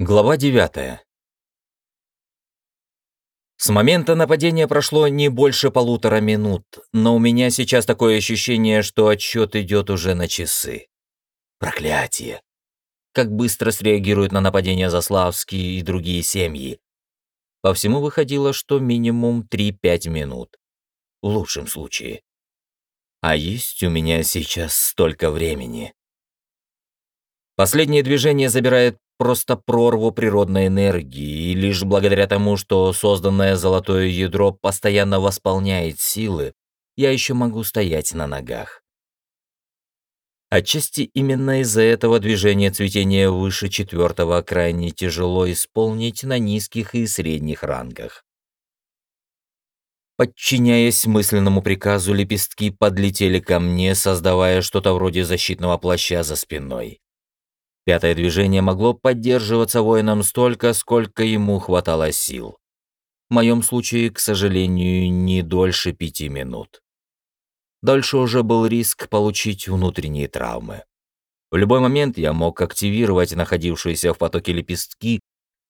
Глава 9. С момента нападения прошло не больше полутора минут, но у меня сейчас такое ощущение, что отсчет идет уже на часы. Проклятие! Как быстро среагируют на нападение Заславские и другие семьи. По всему выходило, что минимум 3-5 минут. В лучшем случае. А есть у меня сейчас столько времени. Последнее движение забирает просто прорву природной энергии, и лишь благодаря тому, что созданное золотое ядро постоянно восполняет силы, я еще могу стоять на ногах. Отчасти именно из-за этого движение цветения выше четвертого крайне тяжело исполнить на низких и средних рангах. Подчиняясь мысленному приказу, лепестки подлетели ко мне, создавая что-то вроде защитного плаща за спиной. Пятое движение могло поддерживаться воином столько, сколько ему хватало сил. В моем случае, к сожалению, не дольше пяти минут. Дальше уже был риск получить внутренние травмы. В любой момент я мог активировать находившиеся в потоке лепестки,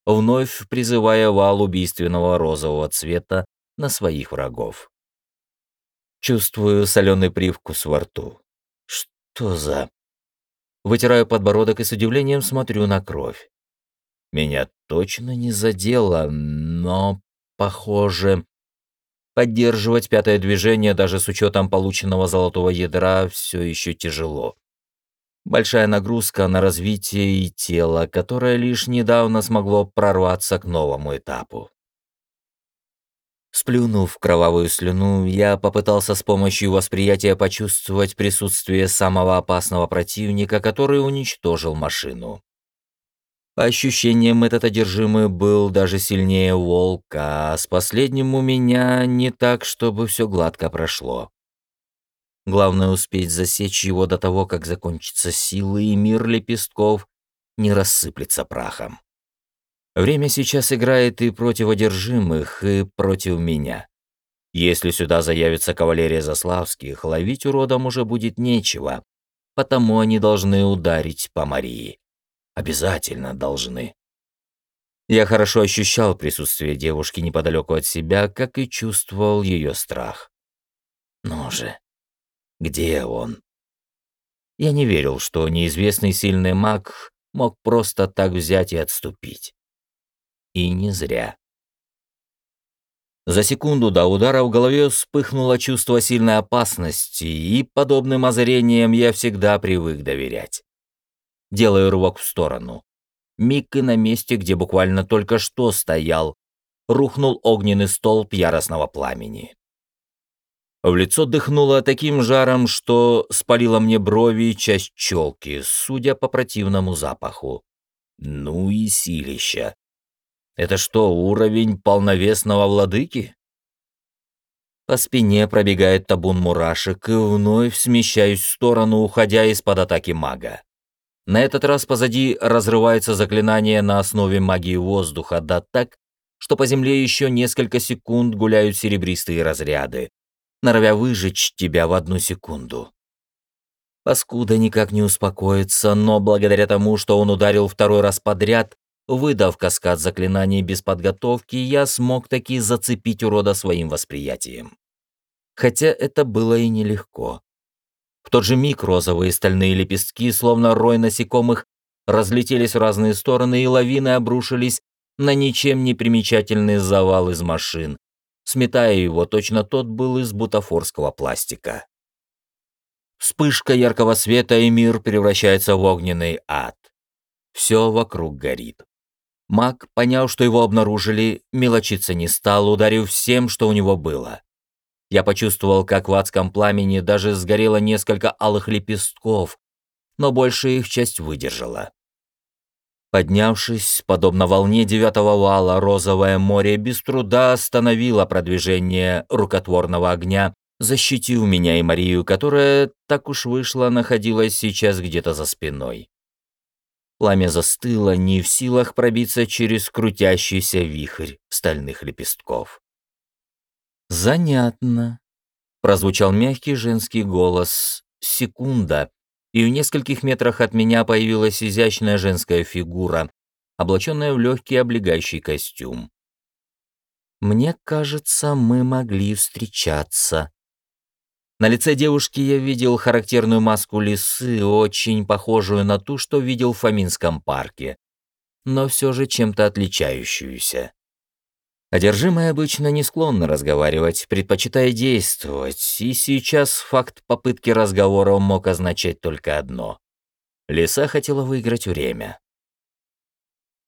вновь призывая вал убийственного розового цвета на своих врагов. Чувствую соленый привкус во рту. Что за... Вытираю подбородок и с удивлением смотрю на кровь. Меня точно не задело, но, похоже, поддерживать пятое движение даже с учетом полученного золотого ядра все еще тяжело. Большая нагрузка на развитие и тело, которое лишь недавно смогло прорваться к новому этапу. Сплюнув кровавую слюну, я попытался с помощью восприятия почувствовать присутствие самого опасного противника, который уничтожил машину. По ощущениям, этот одержимый был даже сильнее волка, а с последним у меня не так, чтобы все гладко прошло. Главное успеть засечь его до того, как закончатся силы, и мир лепестков не рассыплется прахом. Время сейчас играет и против одержимых, и против меня. Если сюда заявится кавалерия Заславских, ловить уродам уже будет нечего, потому они должны ударить по Марии. Обязательно должны. Я хорошо ощущал присутствие девушки неподалеку от себя, как и чувствовал ее страх. Ну же, где он? Я не верил, что неизвестный сильный маг мог просто так взять и отступить. И не зря. За секунду до удара в голове вспыхнуло чувство сильной опасности, и подобным озарением я всегда привык доверять. Делаю рывок в сторону. Миг и на месте, где буквально только что стоял, рухнул огненный столб яростного пламени. В лицо дыхнуло таким жаром, что спалило мне брови и часть челки, судя по противному запаху. Ну и силища. Это что, уровень полновесного владыки? По спине пробегает табун мурашек, и вновь смещаюсь в сторону, уходя из-под атаки мага. На этот раз позади разрывается заклинание на основе магии воздуха, да так, что по земле еще несколько секунд гуляют серебристые разряды, норовя выжечь тебя в одну секунду. Паскуда никак не успокоится, но благодаря тому, что он ударил второй раз подряд, Выдав каскад заклинаний без подготовки, я смог таки зацепить урода своим восприятием. Хотя это было и нелегко. В тот же миг розовые стальные лепестки, словно рой насекомых, разлетелись в разные стороны и лавины обрушились на ничем не примечательный завал из машин. Сметая его, точно тот был из бутафорского пластика. Вспышка яркого света, и мир превращается в огненный ад. Все вокруг горит. Маг, поняв, что его обнаружили, мелочиться не стал, ударив всем, что у него было. Я почувствовал, как в адском пламени даже сгорело несколько алых лепестков, но большая их часть выдержала. Поднявшись, подобно волне девятого вала, розовое море без труда остановило продвижение рукотворного огня, защитив меня и Марию, которая, так уж вышла, находилась сейчас где-то за спиной. Пламя застыло, не в силах пробиться через крутящийся вихрь стальных лепестков. «Занятно», — прозвучал мягкий женский голос. Секунда, и в нескольких метрах от меня появилась изящная женская фигура, облаченная в легкий облегающий костюм. «Мне кажется, мы могли встречаться». На лице девушки я видел характерную маску лисы, очень похожую на ту, что видел в Фоминском парке, но все же чем-то отличающуюся. Одержимые обычно не склонны разговаривать, предпочитая действовать, и сейчас факт попытки разговора мог означать только одно. Лиса хотела выиграть время.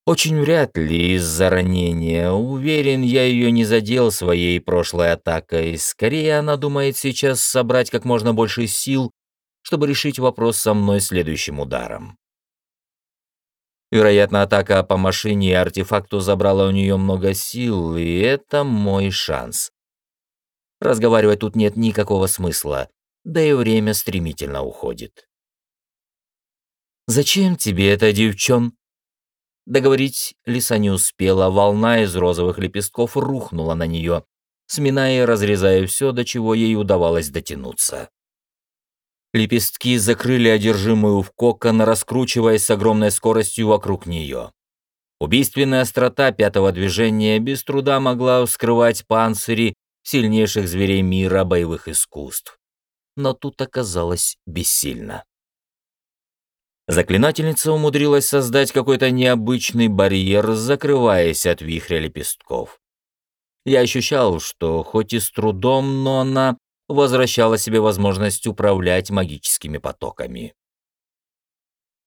Очень вряд ли из-за ранения. Уверен, я ее не задел своей прошлой атакой. Скорее, она думает сейчас собрать как можно больше сил, чтобы решить вопрос со мной следующим ударом. Вероятно, атака по машине и артефакту забрала у нее много сил, и это мой шанс. Разговаривать тут нет никакого смысла, да и время стремительно уходит. «Зачем тебе это, девчон?» Договорить Лиса не успела, волна из розовых лепестков рухнула на нее, сминая и разрезая все, до чего ей удавалось дотянуться. Лепестки закрыли одержимую в кокон, раскручиваясь с огромной скоростью вокруг нее. Убийственная острота пятого движения без труда могла вскрывать панцири сильнейших зверей мира боевых искусств. Но тут оказалось бессильно. Заклинательница умудрилась создать какой-то необычный барьер, закрываясь от вихря лепестков. Я ощущал, что хоть и с трудом, но она возвращала себе возможность управлять магическими потоками.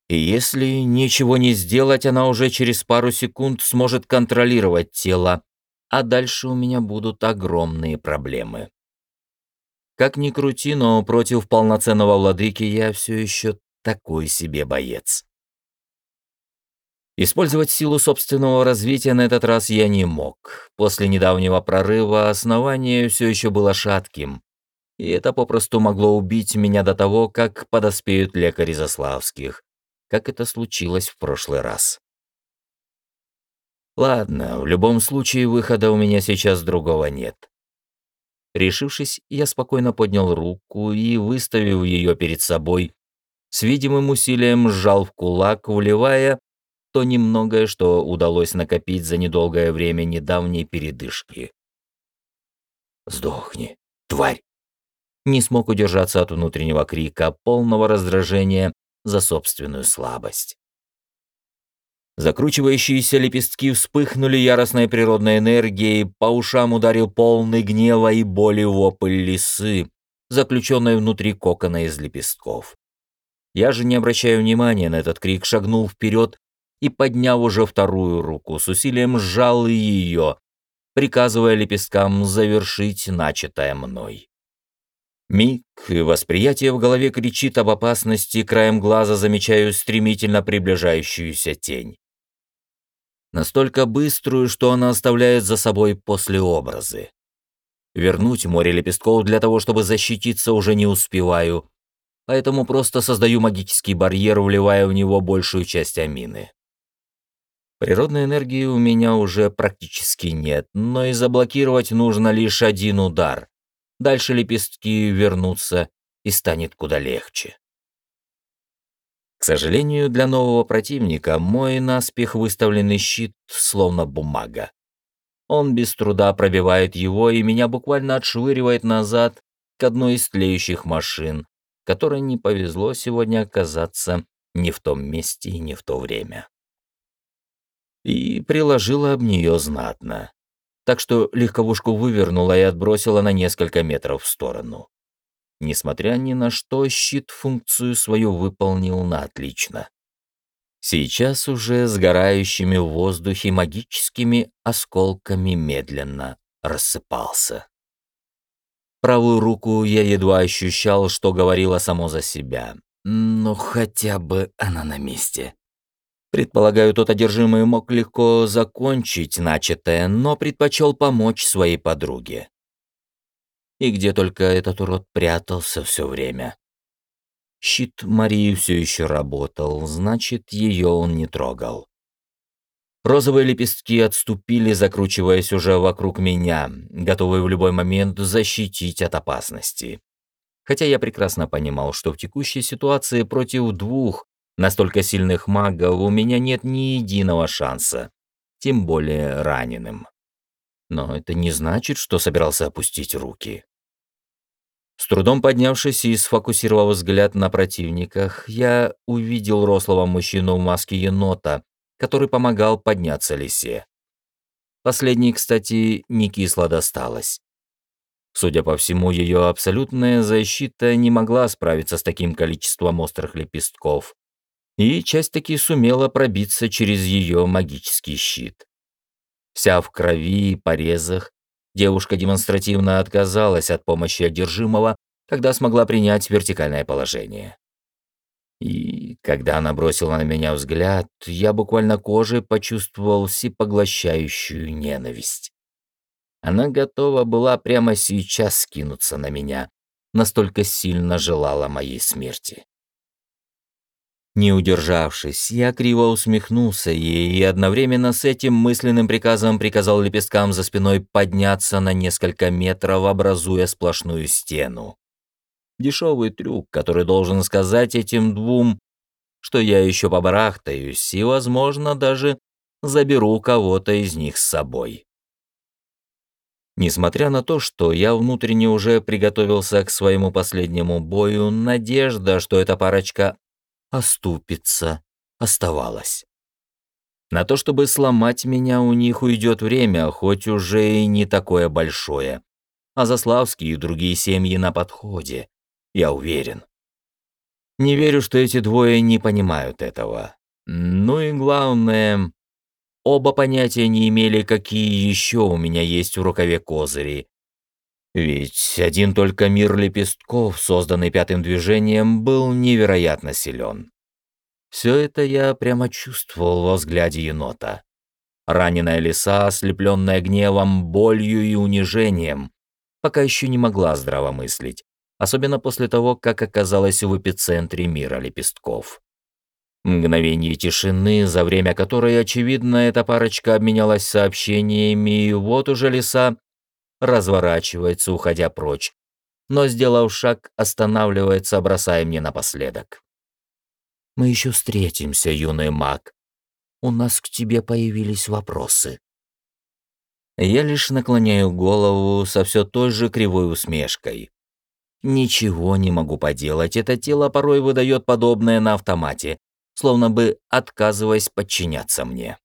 И если ничего не сделать, она уже через пару секунд сможет контролировать тело, а дальше у меня будут огромные проблемы. Как ни крути, но против полноценного владыки я все еще такой себе боец. Использовать силу собственного развития на этот раз я не мог. После недавнего прорыва основание все еще было шатким, и это попросту могло убить меня до того, как подоспеют лекари Заславских, как это случилось в прошлый раз. Ладно, в любом случае выхода у меня сейчас другого нет. Решившись, я спокойно поднял руку и, выставив ее перед собой, с видимым усилием сжал в кулак, вливая то немногое, что удалось накопить за недолгое время недавней передышки. «Сдохни, тварь!» не смог удержаться от внутреннего крика, полного раздражения за собственную слабость. Закручивающиеся лепестки вспыхнули яростной природной энергией, по ушам ударил полный гнева и боли вопль лисы, заключенной внутри кокона из лепестков. Я же, не обращая внимания на этот крик, шагнул вперед и, подняв уже вторую руку, с усилием сжал ее, приказывая лепесткам завершить начатое мной. Миг, и восприятие в голове кричит об опасности, краем глаза замечаю стремительно приближающуюся тень. Настолько быструю, что она оставляет за собой послеобразы. Вернуть море лепестков для того, чтобы защититься, уже не успеваю, поэтому просто создаю магический барьер, вливая в него большую часть амины. Природной энергии у меня уже практически нет, но и заблокировать нужно лишь один удар. Дальше лепестки вернутся и станет куда легче. К сожалению, для нового противника мой наспех выставленный щит словно бумага. Он без труда пробивает его и меня буквально отшвыривает назад к одной из тлеющих машин, которой не повезло сегодня оказаться не в том месте и не в то время. И приложила об нее знатно так что легковушку вывернула и отбросила на несколько метров в сторону. Несмотря ни на что, щит функцию свою выполнил на отлично. Сейчас уже сгорающими в воздухе магическими осколками медленно рассыпался. Правую руку я едва ощущал, что говорила само за себя. Но хотя бы она на месте. Предполагаю, тот одержимый мог легко закончить начатое, но предпочел помочь своей подруге. И где только этот урод прятался все время. Щит Марии все еще работал, значит, ее он не трогал. Розовые лепестки отступили, закручиваясь уже вокруг меня, готовые в любой момент защитить от опасности. Хотя я прекрасно понимал, что в текущей ситуации против двух Настолько сильных магов у меня нет ни единого шанса, тем более раненым. Но это не значит, что собирался опустить руки. С трудом поднявшись и сфокусировав взгляд на противниках, я увидел рослого мужчину в маске енота, который помогал подняться лисе. Последней, кстати, не кисло досталось. Судя по всему, ее абсолютная защита не могла справиться с таким количеством острых лепестков, и часть таки сумела пробиться через ее магический щит. Вся в крови и порезах, девушка демонстративно отказалась от помощи одержимого, когда смогла принять вертикальное положение. И когда она бросила на меня взгляд, я буквально кожей почувствовал всепоглощающую ненависть. Она готова была прямо сейчас скинуться на меня, настолько сильно желала моей смерти. Не удержавшись, я криво усмехнулся ей и одновременно с этим мысленным приказом приказал лепесткам за спиной подняться на несколько метров, образуя сплошную стену. Дешевый трюк, который должен сказать этим двум, что я еще побарахтаюсь и, возможно, даже заберу кого-то из них с собой. Несмотря на то, что я внутренне уже приготовился к своему последнему бою, надежда, что эта парочка оступится, оставалась. На то, чтобы сломать меня, у них уйдет время, хоть уже и не такое большое. А Заславские и другие семьи на подходе, я уверен. Не верю, что эти двое не понимают этого. Ну и главное, Оба понятия не имели, какие еще у меня есть в рукаве козыри. Ведь один только мир лепестков, созданный пятым движением, был невероятно силен. Все это я прямо чувствовал во взгляде енота. Раненая лиса, ослепленная гневом, болью и унижением, пока еще не могла здраво мыслить, особенно после того, как оказалась в эпицентре мира лепестков. Мгновение тишины, за время которой, очевидно, эта парочка обменялась сообщениями, и вот уже лиса разворачивается, уходя прочь, но, сделав шаг, останавливается, бросая мне напоследок. «Мы еще встретимся, юный маг. У нас к тебе появились вопросы». Я лишь наклоняю голову со все той же кривой усмешкой. Ничего не могу поделать, это тело порой выдает подобное на автомате, словно бы отказываясь подчиняться мне.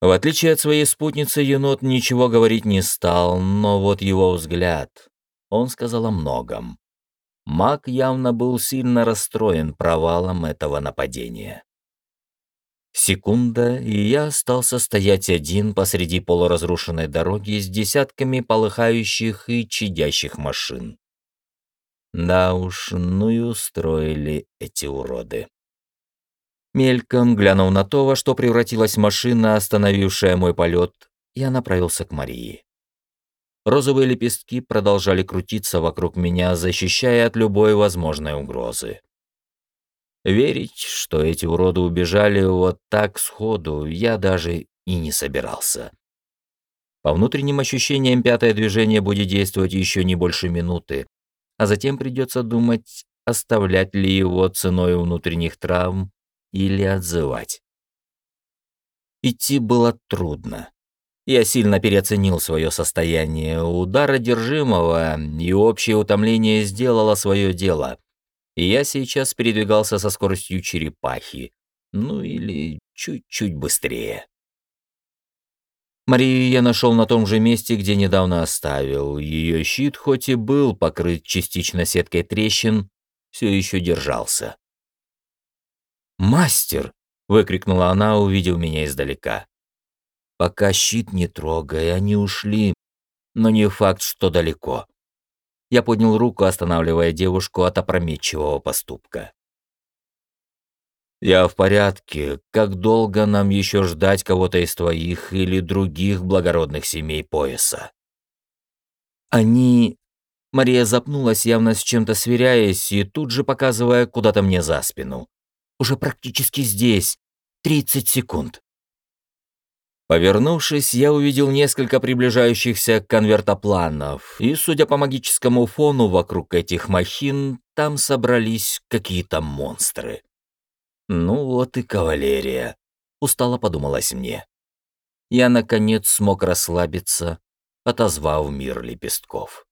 В отличие от своей спутницы, енот ничего говорить не стал, но вот его взгляд, он сказал о многом. Маг явно был сильно расстроен провалом этого нападения. Секунда, и я остался стоять один посреди полуразрушенной дороги с десятками полыхающих и чадящих машин. Да уж, ну и устроили эти уроды. Мельком глянув на то, во что превратилась машина, остановившая мой полет, я направился к Марии. Розовые лепестки продолжали крутиться вокруг меня, защищая от любой возможной угрозы. Верить, что эти уроды убежали вот так сходу, я даже и не собирался. По внутренним ощущениям, пятое движение будет действовать еще не больше минуты, а затем придется думать, оставлять ли его ценой внутренних травм или отзывать. Идти было трудно. Я сильно переоценил свое состояние. Удар одержимого и общее утомление сделало свое дело. И я сейчас передвигался со скоростью черепахи. Ну или чуть-чуть быстрее. Марию я нашел на том же месте, где недавно оставил. Ее щит, хоть и был покрыт частично сеткой трещин, все еще держался. «Мастер!» — выкрикнула она, увидев меня издалека. «Пока щит не трогай, они ушли, но не факт, что далеко». Я поднял руку, останавливая девушку от опрометчивого поступка. «Я в порядке. Как долго нам еще ждать кого-то из твоих или других благородных семей пояса?» «Они...» Мария запнулась, явно с чем-то сверяясь, и тут же показывая куда-то мне за спину уже практически здесь. 30 секунд. Повернувшись, я увидел несколько приближающихся конвертопланов, и, судя по магическому фону вокруг этих махин, там собрались какие-то монстры. Ну вот и кавалерия. Устало подумалось мне. Я, наконец, смог расслабиться, отозвав мир лепестков.